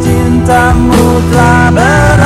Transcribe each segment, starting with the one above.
cintamu telah ber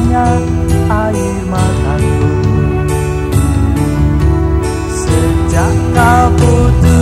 hanya air mataku. Sejak kau putus